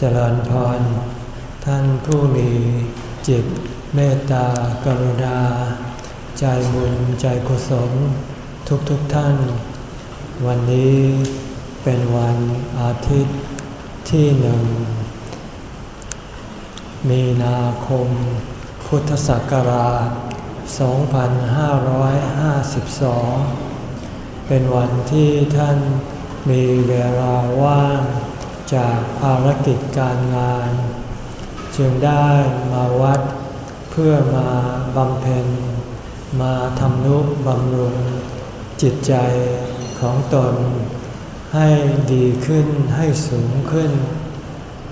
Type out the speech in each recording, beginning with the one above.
เจริญพร ท่านผู้มีจิตเมตตากรุณา ใจบุญใจกุศล ทุกทุกท่าน วันนี้เป็นวันอาทิตย์ที่หนึ่ง มีนาคม พุทธศักราช 2552 เป็นวันที่ท่านมีเวลาว่าง จากภารกิจการงาน จึงได้มาวัดเพื่อมาบำเพ็ญ มาทำนุบำรุงจิตใจของตน ให้ดีขึ้นให้สูงขึ้น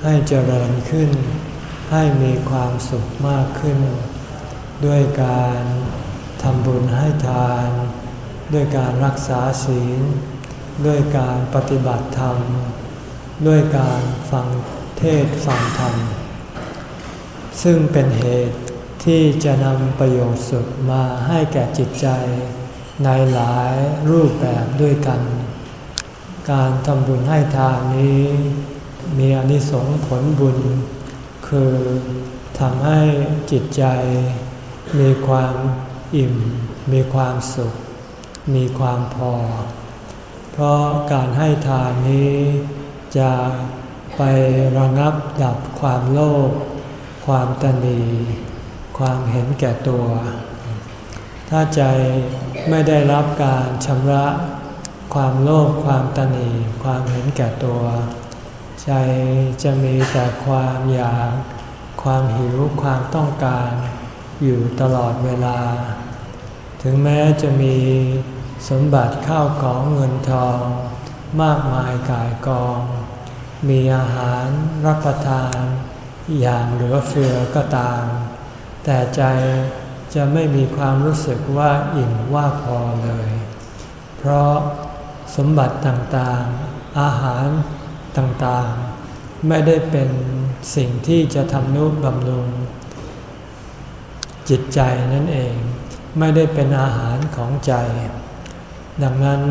ให้เจริญขึ้น ให้มีความสุขมากขึ้น ด้วยการทำบุญให้ทาน ด้วยการรักษาศีล ด้วยการปฏิบัติธรรม ด้วยการฟังเทศฟังธรรม ซึ่งเป็นเหตุที่จะนำประโยชน์สุดมาให้แก่จิตใจ ในหลายรูปแบบด้วยกัน การทำบุญให้ทานนี้ มีอนิสงส์ผลบุญ คือทำให้จิตใจ มีความอิ่ม มีความสุข มีความพอ เพราะการให้ทานนี้ จะไประงับดับความโลภความตนี ความเห็นแก่ตัว ถ้าใจไม่ได้รับการชำระความโลภความตนี ความเห็นแก่ตัว ใจจะมีแต่ความอยาก ความหิวความต้องการอยู่ตลอดเวลา ถึงแม้จะมีสมบัติข้าวของเงินทอง มากมายกายกอง มีอาหารรับประทาน อย่างเหลือเฟือก็ตาม แต่ใจจะไม่มีความรู้สึกว่าอิ่มว่าพอเลย เพราะสมบัติต่างๆ อาหารต่างๆ ไม่ได้เป็นสิ่งที่จะทำนุบำรุง จิตใจนั่นเอง ไม่ได้เป็นอาหารของใจ ดังนั้น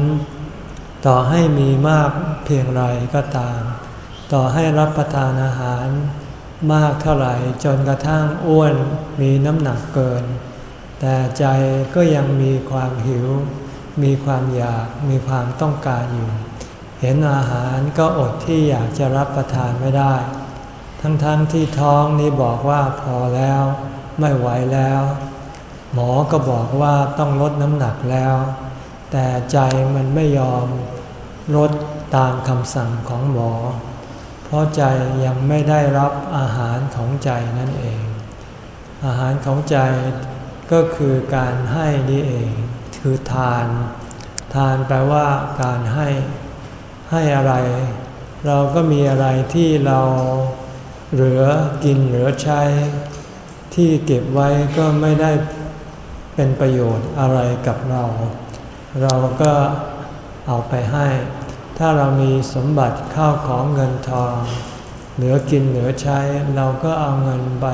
ต่อให้มีมากเพียงไรก็ตาม ต่อให้รับประทานอาหารมากเท่าไหร่จนกระทั่งอ้วนมีน้ำหนักเกิน แต่ใจก็ยังมีความหิว มีความอยากมีความต้องการอยู่ เห็นอาหารก็อดที่อยากจะรับประทานไม่ได้ ทั้งๆทที่ท้องนี้บอกว่าพอแล้ว ไม่ไหวแล้ว หมอก็บอกว่าต้องลดน้ำหนักแล้ว แต่ใจมันไม่ยอมลดตามคำสั่งของหมอ ราะใจยังไม่ได้รับอาหารของใจนั่นเอง อาหารของใจก็คือการให้นี่เอง คือทาน ทานแปลว่าการให้ให้อะไร เราก็มีอะไรที่เราเหลือกินเหลือใช้ ที่เก็บไว้ก็ไม่ได้เป็นประโยชน์อะไรกับเรา เราก็เอาไปให้ ถ้าเรามีสมบัติข้าวของเงินทอง เหลือกินเหลือใช้เราก็เอาเงินไป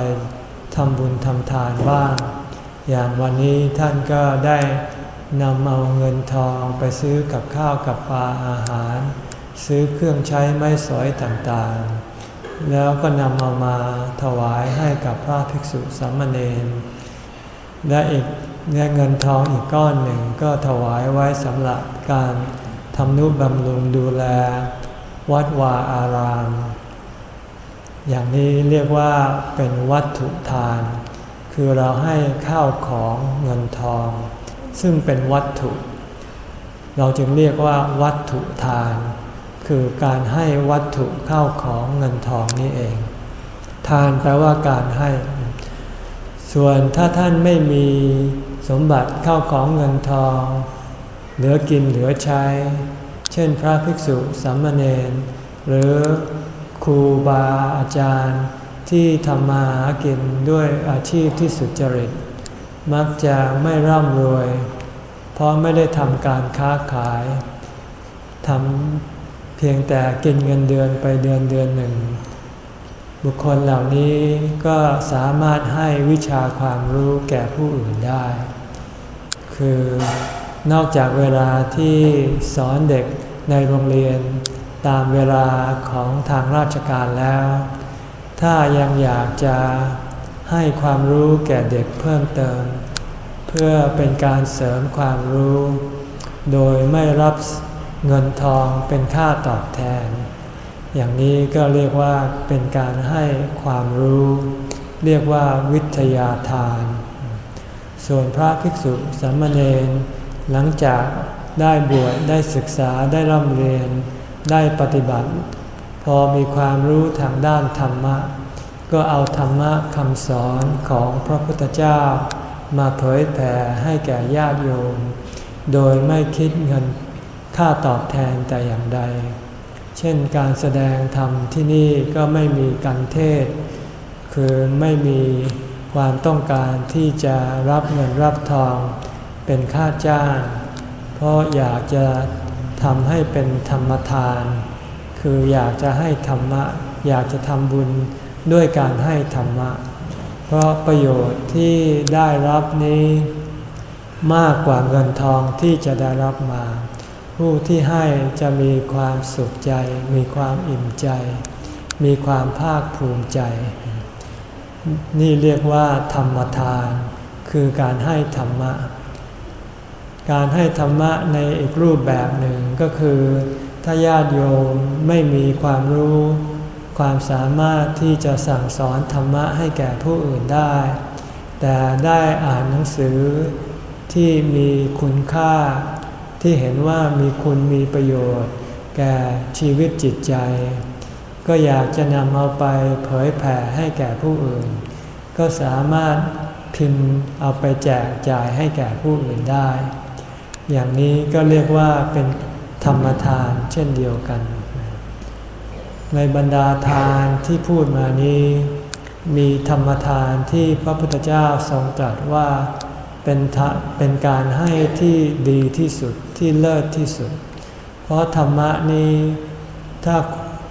ทำบุญทำทานบ้าง อย่างวันนี้ท่านก็ได้นำเอาเงินทองไปซื้อกับข้าวกับปลาอาหาร ซื้อเครื่องใช้ไม้สอยต่างๆ แล้วก็นำเอามาถวายให้กับพระภิกษุสามเณรและอีกเงินทองอีกก้อนหนึ่งก็ถวายไว้สำหรับการ ทำนุบำรุงดูแล วัดวาอาราม อย่างนี้เรียกว่าเป็นวัตถุทาน คือเราให้ข้าวของเงินทอง ซึ่งเป็นวัตถุ เราจึงเรียกว่าวัตถุทาน คือการให้วัตถุข้าวของเงินทองนี่เอง ทานแปลว่าการให้ ส่วนถ้าท่านไม่มีสมบัติข้าวของเงินทอง เหลือกินเหลือใช้ เช่นพระภิกษุสามเณรหรือครูบาอาจารย์ที่ทำมาหากินด้วยอาชีพที่สุจริต มักจะไม่ร่ำรวย เพราะไม่ได้ทำการค้าขายทำเพียงแต่กินเงินเดือนไปเดือนเดือนหนึ่ง บุคคลเหล่านี้ก็สามารถให้วิชาความรู้แก่ผู้อื่นได้ คือ นอกจากเวลาที่สอนเด็กในโรงเรียน ตามเวลาของทางราชการแล้ว ถ้ายังอยากจะให้ความรู้แก่เด็กเพิ่มเติม เพื่อเป็นการเสริมความรู้ โดยไม่รับเงินทองเป็นค่าตอบแทน อย่างนี้ก็เรียกว่าเป็นการให้ความรู้ เรียกว่าวิทยาทาน ส่วนพระภิกษุสามเณร หลังจากได้บวชได้ศึกษาได้ร่ำเรียน ได้ปฏิบัติ พอมีความรู้ทางด้านธรรมะ ก็เอาธรรมะคำสอนของพระพุทธเจ้า มาเผยแผ่ให้แก่ญาติโยม โดยไม่คิดเงินค่าตอบแทนแต่อย่างใด เช่นการแสดงธรรมที่นี่ก็ไม่มีการเทศ คือไม่มีความต้องการที่จะรับเงินรับทอง เป็นค่าจ้าง เพราะอยากจะทำให้เป็นธรรมทาน คืออยากจะให้ธรรมะ อยากจะทำบุญด้วยการให้ธรรมะ เพราะประโยชน์ที่ได้รับนี้ มากกว่าเงินทองที่จะได้รับมา ผู้ที่ให้จะมีความสุขใจ มีความอิ่มใจ มีความภาคภูมิใจ นี่เรียกว่าธรรมทาน คือการให้ธรรมะ การให้ธรรมะในอีกรูปแบบหนึ่งก็คือ ถ้าญาติโยมไม่มีความรู้ ความสามารถที่จะสั่งสอนธรรมะให้แก่ผู้อื่นได้ แต่ได้อ่านหนังสือที่มีคุณค่า ที่เห็นว่ามีคุณมีประโยชน์ แก่ชีวิตจิตใจ ก็อยากจะนำเอาไปเผยแผ่ให้แก่ผู้อื่น ก็สามารถพิมพ์เอาไปแจกจ่ายให้แก่ผู้อื่นได้ อย่างนี้ก็เรียกว่าเป็นธรรมทานเช่นเดียวกัน ในบรรดาทานที่พูดมานี้ มีธรรมทานที่พระพุทธเจ้าทรงตรัสว่าเป็นเป็นการให้ที่ดีที่สุดที่เลิศที่สุด เพราะธรรมะนี้ถ้า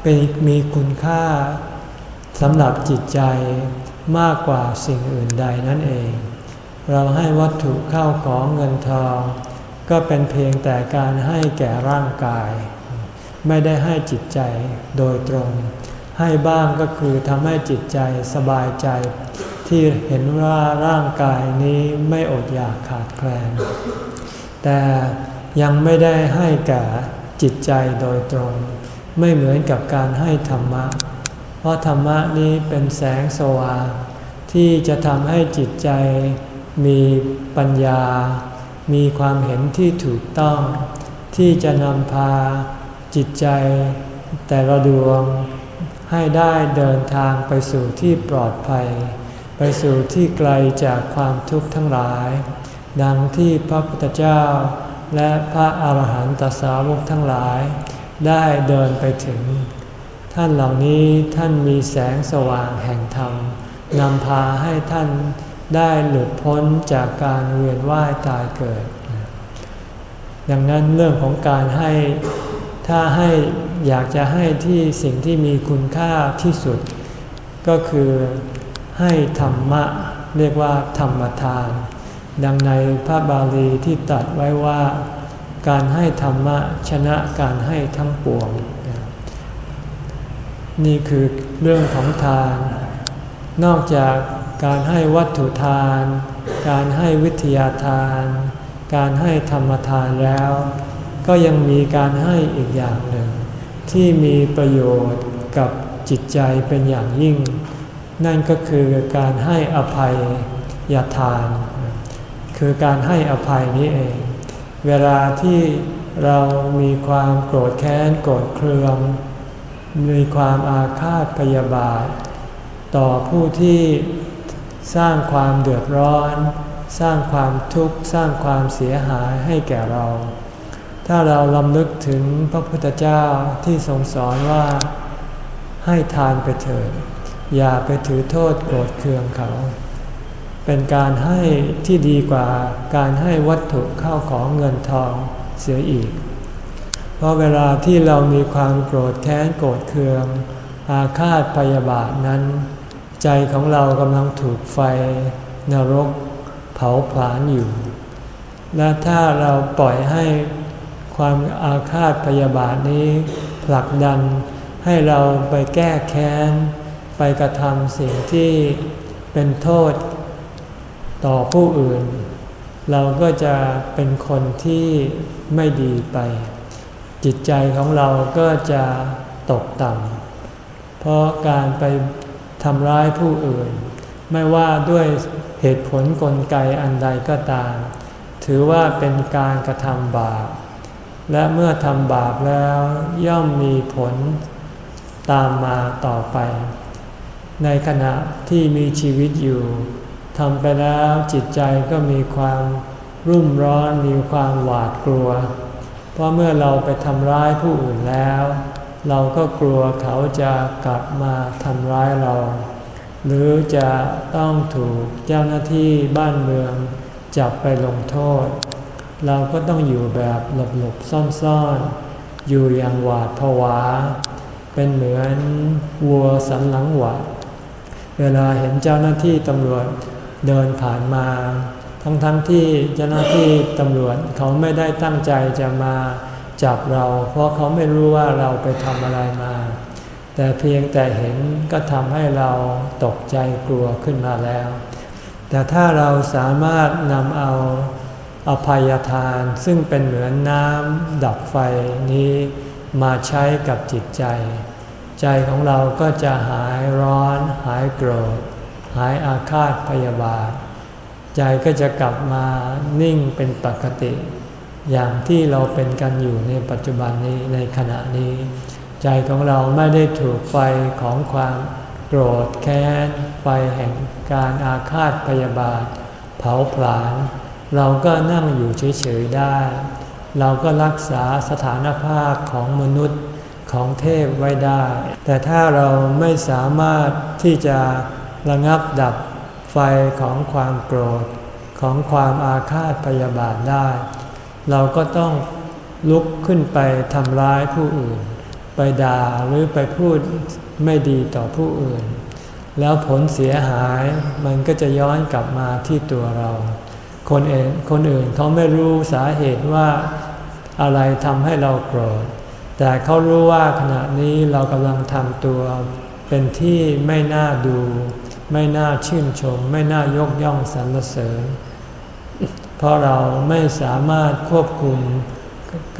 เป็นมีคุณค่าสำหรับจิตใจมากกว่าสิ่งอื่นใดนั่นเอง เราให้วัตถุเข้าของเงินทอง ก็เป็นเพียงแต่การให้แก่ร่างกาย ไม่ได้ให้จิตใจโดยตรง ให้บ้างก็คือทำให้จิตใจสบายใจ ที่เห็นว่าร่างกายนี้ไม่อดอยากขาดแคลน แต่ยังไม่ได้ให้แก่จิตใจโดยตรง ไม่เหมือนกับการให้ธรรมะ เพราะธรรมะนี้เป็นแสงสว่างที่จะทำให้จิตใจมีปัญญา มีความเห็นที่ถูกต้อง ที่จะนำพาจิตใจแต่ละดวง ให้ได้เดินทางไปสู่ที่ปลอดภัย ไปสู่ที่ไกลจากความทุกข์ทั้งหลาย ดังที่พระพุทธเจ้า และพระอาหารหันตสาวกทั้งหลาย ได้เดินไปถึง ท่านเหล่านี้ท่านมีแสงสว่างแห่งธรรมนำพาให้ท่าน ได้หลุดพ้นจากการเวียนว่ายตายเกิด ดังนั้นเรื่องของการให้ถ้าให้อยากจะให้ที่สิ่งที่มีคุณค่าที่สุด ก็คือให้ธรรมะเรียกว่าธรรมทาน ดังในพระบาลีที่ตัดไว้ว่า การให้ธรรมะชนะการให้ทั้งปวง นี่คือเรื่องของทาน นอกจาก การให้วัตถุทาน การให้วิทยาทาน การให้ธรรมทานแล้ว ก็ยังมีการให้อีกอย่างหนึ่ง ที่มีประโยชน์กับจิตใจเป็นอย่างยิ่ง นั่นก็คือการให้อภัยยทาน คือการให้อภัยนี้เอง เวลาที่เรามีความโกรธแค้นโกรธเคือง มีความอาฆาตพยาบาท ต่อผู้ที่ สร้างความเดือดร้อน สร้างความทุกข์สร้างความเสียหายให้แก่เรา ถ้าเราลำลึกถึงพระพุทธเจ้าที่ทรงสอนว่าให้ทานไปเถิดอย่าไปถือโทษโกรธเคืองเขา เป็นการให้ที่ดีกว่าการให้วัตถุเข้าของเงินทองเสียอีก เพราะเวลาที่เรามีความโกรธแค้นโกรธเคือง อาฆาตพยาบาทนั้น ใจของเรากำลังถูกไฟนรกเผาผลาญอยู่ และถ้าเราปล่อยให้ความอาฆาตพยาบาทนี้ผลักดันให้เราไปแก้แค้น ไปกระทำสิ่งที่เป็นโทษต่อผู้อื่น เราก็จะเป็นคนที่ไม่ดีไป จิตใจของเราก็จะตกต่ำเพราะการไป ทำร้ายผู้อื่น ไม่ว่าด้วยเหตุผลกลไกอันใดก็ตาม ถือว่าเป็นการกระทำบาป และเมื่อทำบาปแล้วย่อมมีผลตามมาต่อไป ในขณะที่มีชีวิตอยู่ทำไปแล้วจิตใจก็มีความรุ่มร้อนมีความหวาดกลัว เพราะเมื่อเราไปทำร้ายผู้อื่นแล้ว เราก็กลัวเขาจะกลับมาทำร้ายเรา หรือจะต้องถูกเจ้าหน้าที่บ้านเมืองจับไปลงโทษ เราก็ต้องอยู่แบบหลบๆซ่อนๆ อยู่อย่างหวาดผวา เป็นเหมือนวัวสันหลังหวาดเวลาเห็นเจ้าหน้าที่ตำรวจเดินผ่านมา ทั้งๆทที่เจ้าหน้าที่ตำรวจเขาไม่ได้ตั้งใจจะมา จับเรา เพราะเขาไม่รู้ว่าเราไปทำอะไรมา แต่เพียงแต่เห็นก็ทำให้เราตกใจกลัวขึ้นมาแล้ว แต่ถ้าเราสามารถนำเอาอภัยทานซึ่งเป็นเหมือนน้ำดับไฟนี้มาใช้กับจิตใจ ใจของเราก็จะหายร้อน หายโกรธ หายอาฆาตพยาบาท ใจก็จะกลับมานิ่งเป็นปกติ อย่างที่เราเป็นกันอยู่ในปัจจุบันนี้ในขณะนี้ ใจของเราไม่ได้ถูกไฟของความโกรธแค้น ไฟแห่งการอาฆาตพยาบาท เผาผลาญเราก็นั่งอยู่เฉยๆได้ เราก็รักษาสถานภาพของมนุษย์ของเทพไว้ได้ แต่ถ้าเราไม่สามารถที่จะระงับดับไฟของความโกรธ ของความอาฆาตพยาบาทได้ เราก็ต้องลุกขึ้นไปทำร้ายผู้อื่น ไปด่าหรือไปพูดไม่ดีต่อผู้อื่น แล้วผลเสียหายมันก็จะย้อนกลับมาที่ตัวเรา คนเองคนอื่นเขาไม่รู้สาเหตุว่าอะไรทำให้เราโกรธ แต่เขารู้ว่าขณะนี้เรากำลังทำตัวเป็นที่ไม่น่าดู ไม่น่าชื่นชม ไม่น่ายกย่องสรรเสริญ เพราะเราไม่สามารถควบคุม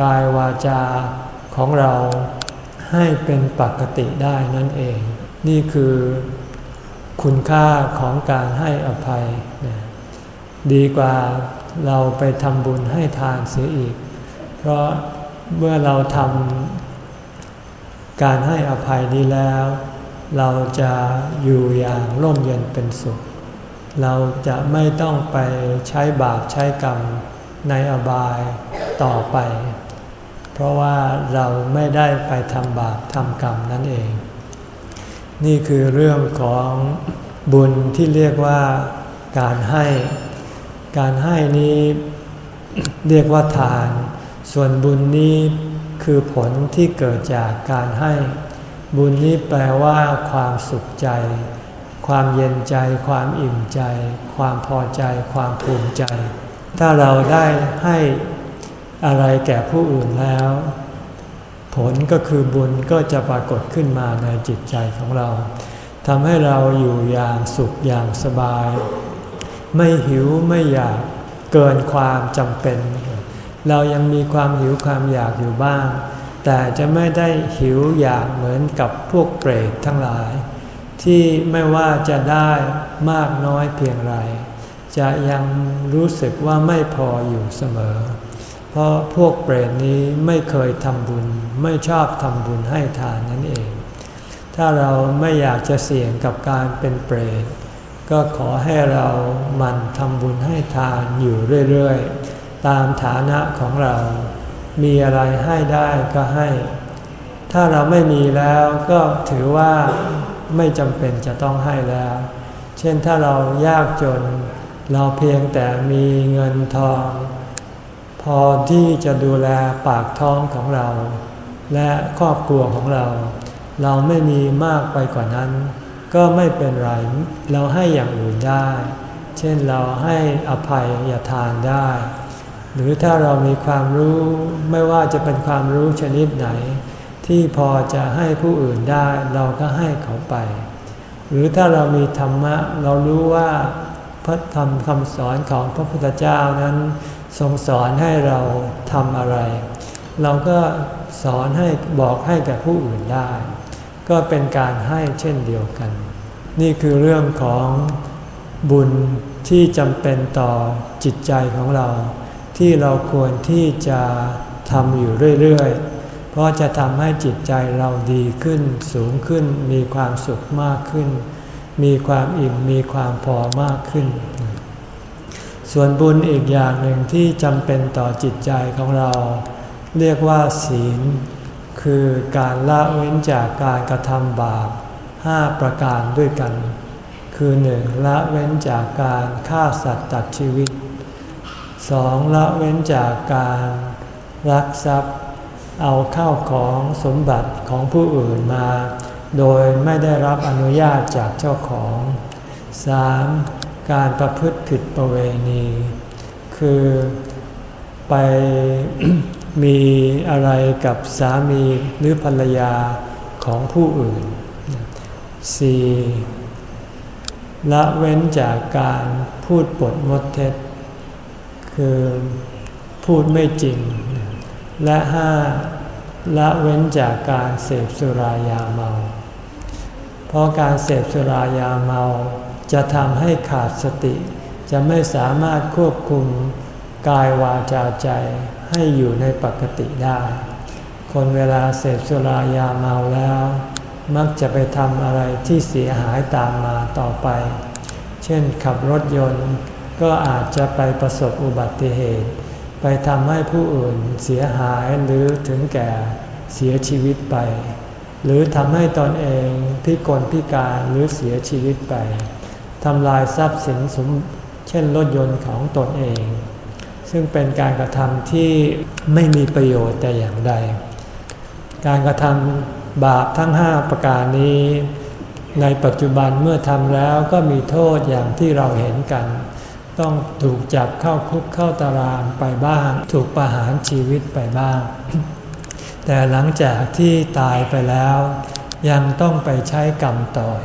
กายวาจาของเราให้เป็นปกติได้นั่นเอง นี่คือคุณค่าของการให้อภัย ดีกว่าเราไปทำบุญให้ทานเสียอีก เพราะเมื่อเราทำการให้อภัยนี้แล้ว เราจะอยู่อย่างร่มเย็นเป็นสุข เราจะไม่ต้องไปใช้บาปใช้กรรมในอบายต่อไป เพราะว่าเราไม่ได้ไปทำบาปทำกรรมนั่นเอง นี่คือเรื่องของบุญที่เรียกว่าการให้ การให้นี้เรียกว่าทาน ส่วนบุญนี้คือผลที่เกิดจากการให้ บุญนี้แปลว่าความสุขใจ ความเย็นใจ ความอิ่มใจ ความพอใจ ความภูมิใจ ถ้าเราได้ให้อะไรแก่ผู้อื่นแล้ว ผลก็คือบุญก็จะปรากฏขึ้นมาในจิตใจของเราทำให้เราอยู่อย่างสุขอย่างสบาย ไม่หิวไม่อยากเกินความจำเป็น เรายังมีความหิวความอยากอยู่บ้าง แต่จะไม่ได้หิวอยากเหมือนกับพวกเปรตทั้งหลาย ที่ไม่ว่าจะได้มากน้อยเพียงไร จะยังรู้สึกว่าไม่พออยู่เสมอ เพราะพวกเปรตนี้ไม่เคยทำบุญ ไม่ชอบทำบุญให้ทานนั่นเอง ถ้าเราไม่อยากจะเสี่ยงกับการเป็นเปรต ก็ขอให้เรามันทำบุญให้ทานอยู่เรื่อยๆ ตามฐานะของเรา มีอะไรให้ได้ก็ให้ ถ้าเราไม่มีแล้วก็ถือว่า ไม่จำเป็นจะต้องให้แล้ว เช่นถ้าเรายากจน เราเพียงแต่มีเงินทอง พอที่จะดูแลปากท้องของเรา และครอบครัวของเรา เราไม่มีมากไปกว่านั้น ก็ไม่เป็นไร เราให้อย่างอื่นได้ เช่นเราให้อภัยอย่าทานได้ หรือถ้าเรามีความรู้ไม่ว่าจะเป็นความรู้ชนิดไหน ที่พอจะให้ผู้อื่นได้เราก็ให้เขาไป หรือถ้าเรามีธรรมะเรารู้ว่าพระธรรมคำสอนของพระพุทธเจ้านั้น ทรงสอนให้เราทำอะไร เราก็สอนให้บอกให้แก่ผู้อื่นได้ ก็เป็นการให้เช่นเดียวกัน นี่คือเรื่องของบุญที่จำเป็นต่อจิตใจของเรา ที่เราควรที่จะทำอยู่เรื่อยๆ เพราะจะทำให้จิตใจเราดีขึ้น สูงขึ้น มีความสุขมากขึ้น มีความอิ่ม มีความพอมากขึ้น ส่วนบุญอีกอย่างหนึ่งที่จำเป็นต่อจิตใจของเรา เรียกว่าศีล คือการละเว้นจากการกระทำบาปห้าประการด้วยกัน คือหนึ่งละเว้นจากการฆ่าสัตว์ตัดชีวิตสองละเว้นจากการรักทรัพย์ เอาเข้าวของสมบัติของผู้อื่นมา โดยไม่ได้รับอนุญาตจากเจ้าของสามการประพฤติผิดประเวณี คือไปมีอะไรกับสามีหรือภรรยาของผู้อื่น 4. ละเว้นจากการพูดปดมดเท็จ คือพูดไม่จริง และห้าละเว้นจากการเสพสุรายาเมา เพราะการเสพสุรายาเมา จะทำให้ขาดสติ จะไม่สามารถควบคุมกายวาจาใจให้อยู่ในปกติได้ คนเวลาเสพสุรายาเมาแล้ว มักจะไปทำอะไรที่เสียหายตามมาต่อไป เช่นขับรถยนต์ก็อาจจะไปประสบอุบัติเหตุ ไปทำให้ผู้อื่นเสียหายหรือถึงแก่เสียชีวิตไป หรือทำให้ตนเองพิกลพิการหรือเสียชีวิตไปทำลายทรัพย์สินสมเช่นรถยนต์ของตนเอง ซึ่งเป็นการกระทำที่ไม่มีประโยชน์แต่อย่างใด การกระทำบาปทั้งห้าประการนี้ ในปัจจุบันเมื่อทำแล้วก็มีโทษอย่างที่เราเห็นกัน ต้องถูกจับเข้าคุกเข้าตารางไปบ้าง ถูกประหารชีวิตไปบ้าง แต่หลังจากที่ตายไปแล้ว ยังต้องไปใช้กรรมต่อย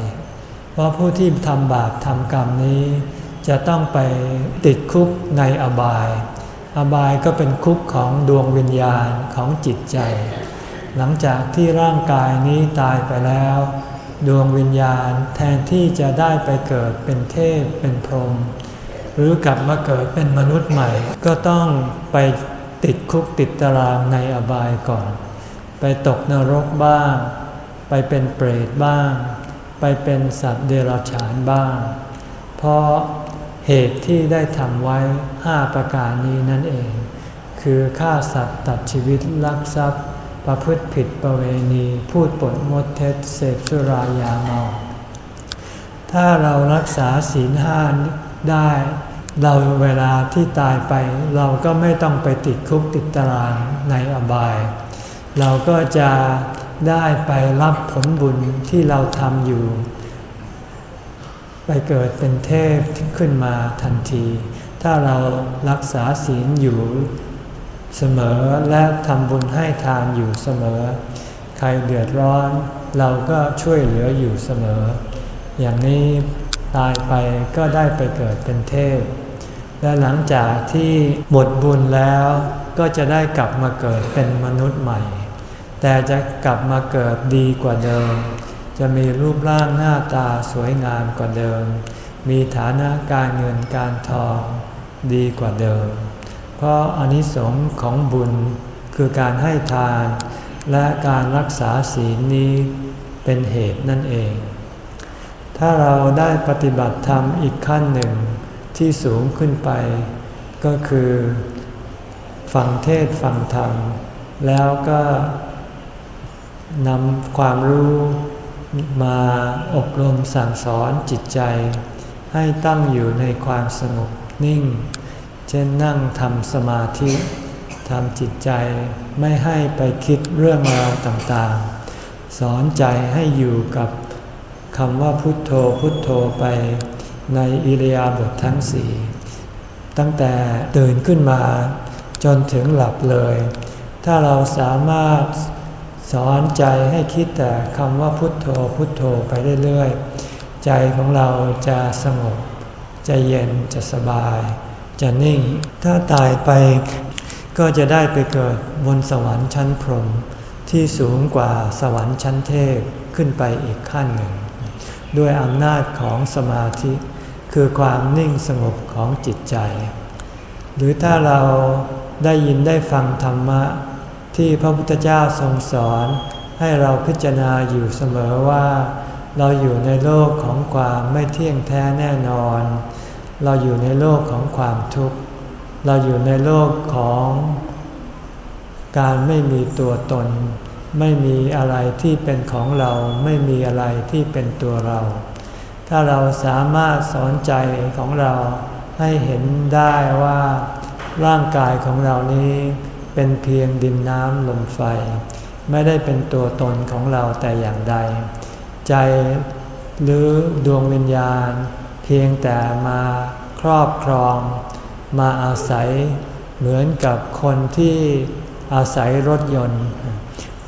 เพราะผู้ที่ทำบาปทำกรรมนี้ จะต้องไปติดคุกในอบาย อบายก็เป็นคุกของดวงวิญญาณของจิตใจ หลังจากที่ร่างกายนี้ตายไปแล้ว ดวงวิญญาณแทนที่จะได้ไปเกิดเป็นเทพเป็นพรหม หรือกลับมาเกิดเป็นมนุษย์ใหม่ ก็ต้องไปติดคุกติดตารางในอบายก่อน ไปตกนรกบ้าง ไปเป็นเปรตบ้าง ไปเป็นสัตว์เดรัจฉานบ้าง เพราะเหตุที่ได้ทำไว้ห้าประการนี้นั่นเอง คือฆ่าสัตว์ตัดชีวิตลักทรัพย์ ประพฤติผิดประเวณี พูดปดมดเท็จเสพสุรายาเมาถ้าเรารักษาศีลห้า ได้ เราเวลาที่ตายไปเราก็ไม่ต้องไปติดคุกติดตารางในอบาย เราก็จะได้ไปรับผลบุญที่เราทำอยู่ ไปเกิดเป็นเทพขึ้นมาทันที ถ้าเรารักษาศีลอยู่เสมอและทำบุญให้ทานอยู่เสมอ ใครเดือดร้อน เราก็ช่วยเหลืออยู่เสมอ อย่างนี้ ตายไปก็ได้ไปเกิดเป็นเทพ และหลังจากที่หมดบุญแล้วก็จะได้กลับมาเกิดเป็นมนุษย์ใหม่ แต่จะกลับมาเกิดดีกว่าเดิม จะมีรูปร่างหน้าตาสวยงามกว่าเดิม มีฐานะการเงินการทองดีกว่าเดิม เพราะอนิสงค์ของบุญคือการให้ทาน และการรักษาศีลนี้เป็นเหตุนั่นเอง ถ้าเราได้ปฏิบัติธรรมอีกขั้นหนึ่งที่สูงขึ้นไป ก็คือฟังเทศฟังธรรม แล้วก็นำความรู้มาอบรมสั่งสอนจิตใจ ให้ตั้งอยู่ในความสงบนิ่ง เช่นนั่งทำสมาธิทำจิตใจไม่ให้ไปคิดเรื่องราวต่างๆ สอนใจให้อยู่กับ คำว่าพุทโธพุทโธไปในอิริยาบถททั้งสี่ตั้งแต่ตื่นขึ้นมาจนถึงหลับเลย ถ้าเราสามารถสอนใจให้คิดแต่คำว่าพุทโธพุทโธไปเรื่อยๆ ใจของเราจะสงบ จะเย็นจะสบาย จะนิ่ง ถ้าตายไปก็จะได้ไปเกิดบนสวรรค์ชั้นพรหมที่สูงกว่าสวรรค์ชั้นเทพขึ้นไปอีกขั้นหนึ่ง ด้วยอำนาจของสมาธิ คือความนิ่งสงบของจิตใจ หรือถ้าเราได้ยินได้ฟังธรรมะ ที่พระพุทธเจ้าทรงสอน ให้เราพิจารณาอยู่เสมอว่า เราอยู่ในโลกของความไม่เที่ยงแท้แน่นอน เราอยู่ในโลกของความทุกข์ เราอยู่ในโลกของการไม่มีตัวตน ไม่มีอะไรที่เป็นของเราไม่มีอะไรที่เป็นตัวเรา ถ้าเราสามารถสอนใจของเราให้เห็นได้ว่าร่างกายของเรานี้เป็นเพียงดินน้ำลมไฟ ไม่ได้เป็นตัวตนของเราแต่อย่างใด ใจหรือดวงวิญญาณ เพียงแต่มาครอบครอง มาอาศัยเหมือนกับคนที่อาศัยรถยนต์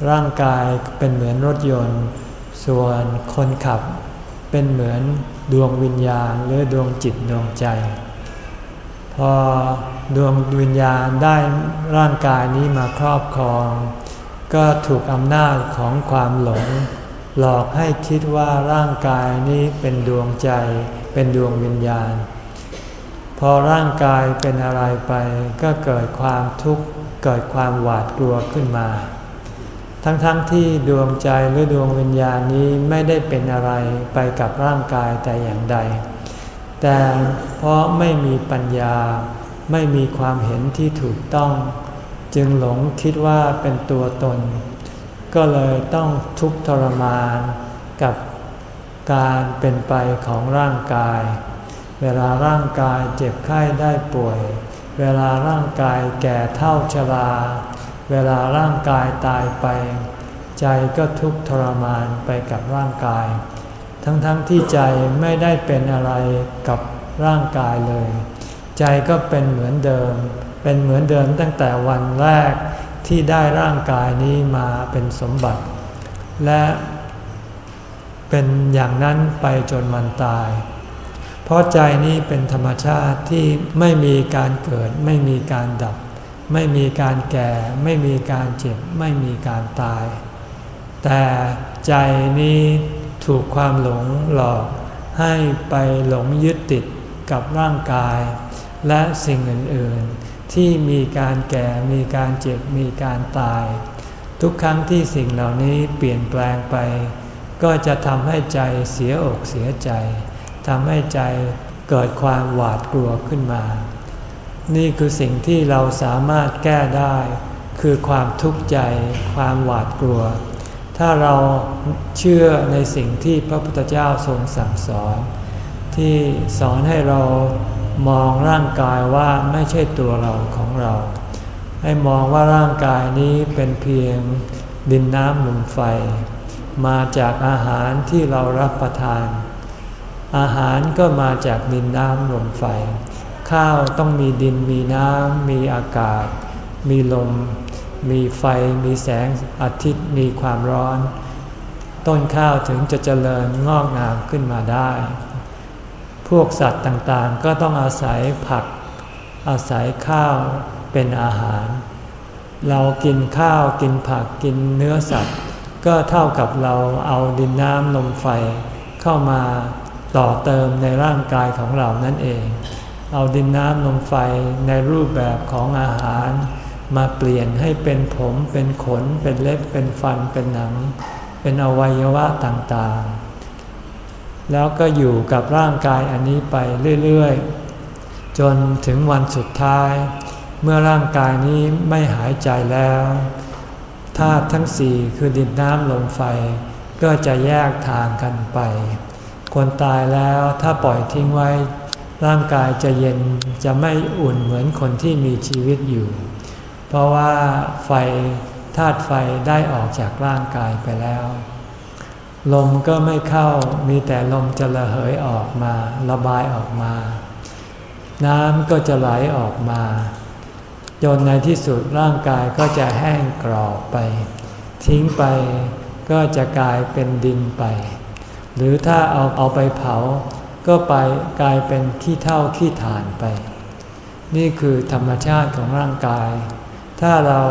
ร่างกายเป็นเหมือนรถยนต์ ส่วนคนขับ เป็นเหมือนดวงวิญญาณหรือดวงจิตดวงใจ พอดวงวิญญาณได้ร่างกายนี้มาครอบครอง ก็ถูกอำนาจของความหลง หลอกให้คิดว่าร่างกายนี้เป็นดวงใจ เป็นดวงวิญญาณ พอร่างกายเป็นอะไรไป ก็เกิดความทุกข์เกิดความหวาดกลัวขึ้นมา ทั้งๆทที่ดวงใจหรือดวงวิญญาณนี้ไม่ได้เป็นอะไรไปกับร่างกายแต่อย่างใด แต่เพราะไม่มีปัญญาไม่มีความเห็นที่ถูกต้อง จึงหลงคิดว่าเป็นตัวตน ก็เลยต้องทุกข์ทรมานกับการเป็นไปของร่างกาย เวลาร่างกายเจ็บไข้ได้ป่วย เวลาร่างกายแก่เท่าชรา เวลาร่างกายตายไป ใจก็ทุกข์ทรมานไปกับร่างกาย ทั้งๆทที่ใจไม่ได้เป็นอะไรกับร่างกายเลย ใจก็เป็นเหมือนเดิม เป็นเหมือนเดิมตั้งแต่วันแรกที่ได้ร่างกายนี้มาเป็นสมบัติ และเป็นอย่างนั้นไปจนวันตาย เพราะใจนี้เป็นธรรมชาติที่ไม่มีการเกิดไม่มีการดับ ไม่มีการแก่ ไม่มีการเจ็บ ไม่มีการตาย แต่ใจนี้ถูกความหลงหลอก ให้ไปหลงยึดติดกับร่างกาย และสิ่งอื่น ๆ ที่มีการแก่มีการเจ็บมีการตาย ทุกครั้งที่สิ่งเหล่านี้เปลี่ยนแปลงไป ก็จะทำให้ใจเสียอกเสียใจทำให้ใจเกิดความหวาดกลัวขึ้นมา นี่คือสิ่งที่เราสามารถแก้ได้ คือความทุกข์ใจ ความหวาดกลัว ถ้าเราเชื่อในสิ่งที่พระพุทธเจ้าทรงสั่งสอน ที่สอนให้เรามองร่างกายว่าไม่ใช่ตัวเราของเรา ให้มองว่าร่างกายนี้เป็นเพียงดินน้ำลมไฟ มาจากอาหารที่เรารับประทาน อาหารก็มาจากดินน้ำลมไฟ ข้าวต้องมีดินมีน้ำมีอากาศ มีลม มีไฟ มีแสงอาทิตย์มีความร้อน ต้นข้าวถึงจะเจริญงอกงามขึ้นมาได้ พวกสัตว์ต่างๆ ก็ต้องอาศัยผัก อาศัยข้าวเป็นอาหาร เรากินข้าวกินผักกินเนื้อสัตว์ ก็เท่ากับเราเอาดินน้ำลมไฟเข้ามาต่อเติมในร่างกายของเรานั่นเอง เอาดินน้ำลมไฟในรูปแบบของอาหาร มาเปลี่ยนให้เป็นผมเป็นขน เป็นเล็บเป็นฟันเป็นหนัง เป็นอวัยวะต่างๆ แล้วก็อยู่กับร่างกายอันนี้ไปเรื่อยๆ จนถึงวันสุดท้าย เมื่อร่างกายนี้ไม่หายใจแล้วธาตุทั้งสี่คือดินน้ำลมไฟ ก็จะแยกทางกันไป คนตายแล้วถ้าปล่อยทิ้งไว้ ร่างกายจะเย็นจะไม่อุ่นเหมือนคนที่มีชีวิตอยู่ เพราะว่าไฟธาตุไฟได้ออกจากร่างกายไปแล้ว ลมก็ไม่เข้ามีแต่ลมจะระเหยออกมา ระบายออกมา น้ำก็จะไหลออกมา จนในที่สุดร่างกายก็จะแห้งกรอบไป ทิ้งไปก็จะกลายเป็นดินไป หรือถ้าเอาเอาไปเผา ก็ไปกลายเป็นขี้เท่าขี้ฐานไป นี่คือธรรมชาติของร่างกาย ถ้าเรา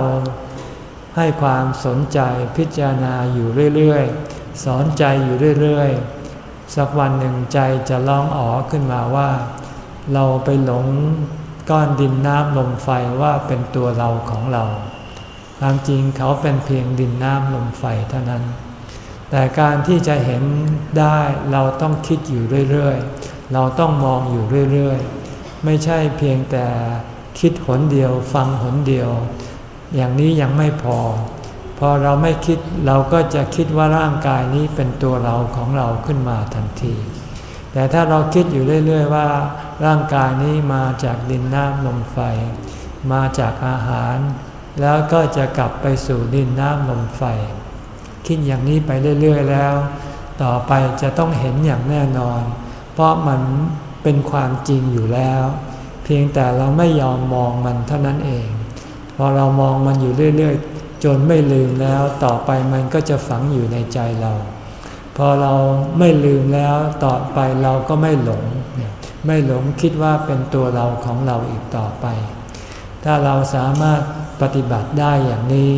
ให้ความสนใจพิจารณาอยู่เรื่อยๆ สอนใจอยู่เรื่อยๆ สักวันหนึ่งใจจะร้องอ๋อขึ้นมาว่า เราไปหลงก้อนดินน้ำลมไฟว่าเป็นตัวเราของเรา ความจริงเขาเป็นเพียงดินน้ำลมไฟเท่านั้น แต่การที่จะเห็นได้เราต้องคิดอยู่เรื่อยๆ เราต้องมองอยู่เรื่อยๆ ไม่ใช่เพียงแต่คิดหนเดียวฟังหนเดียว อย่างนี้ยังไม่พอ พอเราไม่คิดเราก็จะคิดว่าร่างกายนี้เป็นตัวเราของเราขึ้นมาทันที แต่ถ้าเราคิดอยู่เรื่อยๆ ว่า ร่างกายนี้มาจากดินน้ำลมไฟ มาจากอาหาร แล้วก็จะกลับไปสู่ดินน้ำลมไฟ คิดอย่างนี้ไปเรื่อยๆแล้ว ต่อไปจะต้องเห็นอย่างแน่นอน เพราะมันเป็นความจริงอยู่แล้ว เพียงแต่เราไม่ยอมมองมันเท่านั้นเอง พอเรามองมันอยู่เรื่อยๆ จนไม่ลืมแล้ว ต่อไปมันก็จะฝังอยู่ในใจเรา พอเราไม่ลืมแล้วต่อไปเราก็ไม่หลง ไม่หลงคิดว่าเป็นตัวเราของเราอีกต่อไป ถ้าเราสามารถปฏิบัติได้อย่างนี้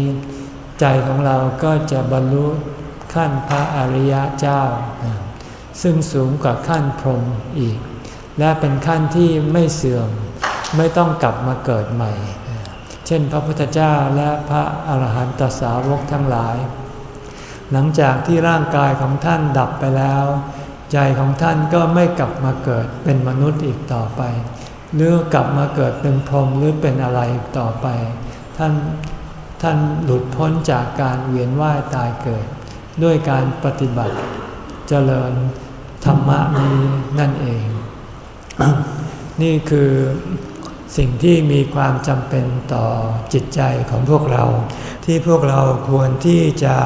ใจของเราก็จะบรรลุขั้นพระอริยเจ้า ซึ่งสูงกว่าขั้นพรหมอีก และเป็นขั้นที่ไม่เสื่อมไม่ต้องกลับมาเกิดใหม่ เช่นพระพุทธเจ้าและพระอาหารหันตสาวกทั้งหลาย หลังจากที่ร่างกายของท่านดับไปแล้ว ใจของท่านก็ไม่กลับมาเกิดเป็นมนุษย์อีกต่อไป หรือกลับมาเกิดเป็นพรหมหรือเป็นอะไรต่อไป ท่าน ท่านหลุดพ้นจากการเวียนว่ายตายเกิด ด้วยการปฏิบัติเจริญธรรมะนี้นั่นเอง นี่คือสิ่งที่มีความจำเป็นต่อจิตใจของพวกเรา ที่พวกเราควรที่จะ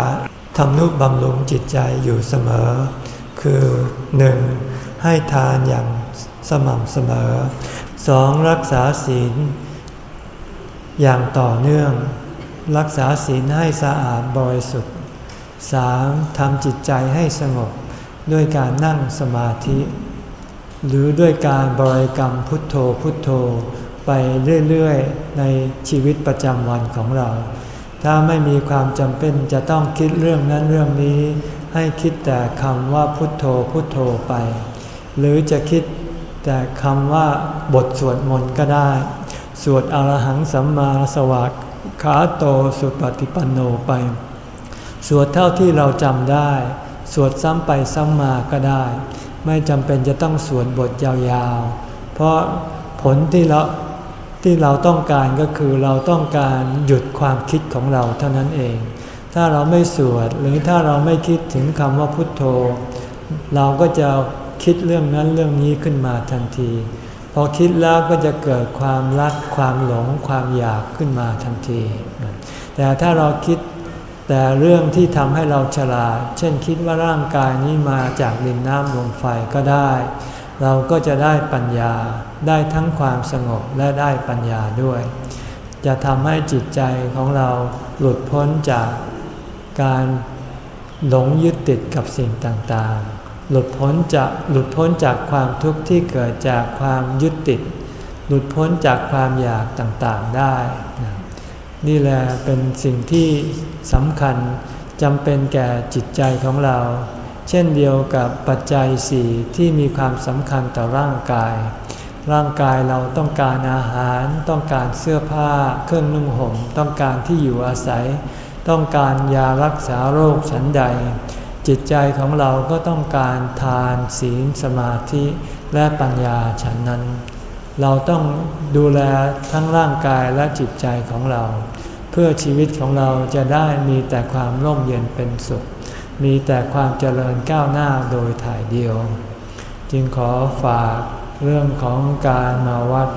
ทำนุบำรุงจิตใจอยู่เสมอ คือหนึ่งให้ทานอย่างสม่ำเสมอสองรักษาศีลอย่างต่อเนื่อง รักษาศีลให้สะอาดบริสุทธิ์ 3. ทำจิตใจให้สงบด้วยการนั่งสมาธิ หรือด้วยการบริกรรมพุทโธพุทโธ ไปเรื่อยๆ ในชีวิตประจำวันของเรา ถ้าไม่มีความจำเป็นจะต้องคิดเรื่องนั้นเรื่องนี้ ให้คิดแต่คำว่าพุทโธพุทโธไป หรือจะคิดแต่คำว่าบทสวดมนต์ก็ได้ สวดอรหังสัมมาสวาก ขาโตสุปฏิปันโนไป สวดเท่าที่เราจำได้ สวดซ้ำไปซ้ำมาก็ได้ ไม่จำเป็นจะต้องสวดบทยาวๆ เพราะผลที่เราที่เราต้องการก็คือเราต้องการหยุดความคิดของเราเท่านั้นเอง ถ้าเราไม่สวดหรือถ้าเราไม่คิดถึงคำว่าพุทโธ เราก็จะคิดเรื่องนั้นเรื่องนี้ขึ้นมาทันที พอคิดแล้วก็จะเกิดความรักความหลงความอยากขึ้นมาทันที แต่ถ้าเราคิดแต่เรื่องที่ทำให้เราฉลาด เช่นคิดว่าร่างกายนี้มาจากดินน้ำลมไฟก็ได้ เราก็จะได้ปัญญาได้ทั้งความสงบและได้ปัญญาด้วย จะทำให้จิตใจของเราหลุดพ้นจากการหลงยึดติดกับสิ่งต่างๆ หลุดพ้นจากหลุดพ้นจากความทุกข์ที่เกิดจากความยึดติด หลุดพ้นจากความอยากต่างๆได้ นี่แหละเป็นสิ่งที่สำคัญจำเป็นแก่จิตใจของเรา เช่นเดียวกับปัจจัยสี่ที่มีความสำคัญต่อร่างกาย ร่างกายเราต้องการอาหาร ต้องการเสื้อผ้า เครื่องนุ่งห่ม ต้องการที่อยู่อาศัย ต้องการยารักษาโรคฉันใด จิตใจของเราก็ต้องการทานศีลสมาธิและปัญญาฉันนั้น เราต้องดูแลทั้งร่างกายและจิตใจของเรา เพื่อชีวิตของเราจะได้มีแต่ความร่มเย็นเป็นสุข มีแต่ความเจริญก้าวหน้าโดยถ่ายเดียว จึงขอฝากเรื่องของการมาวัด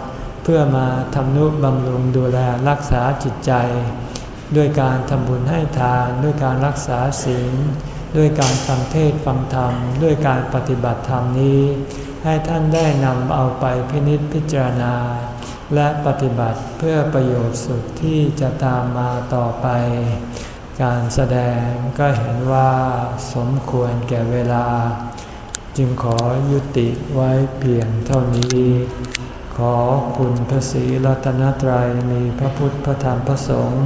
เพื่อมาทำนุบำรุงดูแลรักษาจิตใจ ด้วยการทำบุญให้ทานด้วยการรักษาศีล ด้วยการฟังเทศฟังธรรม ด้วยการปฏิบัติธรรมนี้ ให้ท่านได้นำเอาไปพินิจพิจารณา และปฏิบัติเพื่อประโยชน์สุขที่จะตามมาต่อไป การแสดงก็เห็นว่าสมควรแก่เวลา จึงขอยุติไว้เพียงเท่านี้ ขอคุณพระศรีรัตนตรัยมีพระพุทธพระธรรมพระสงฆ์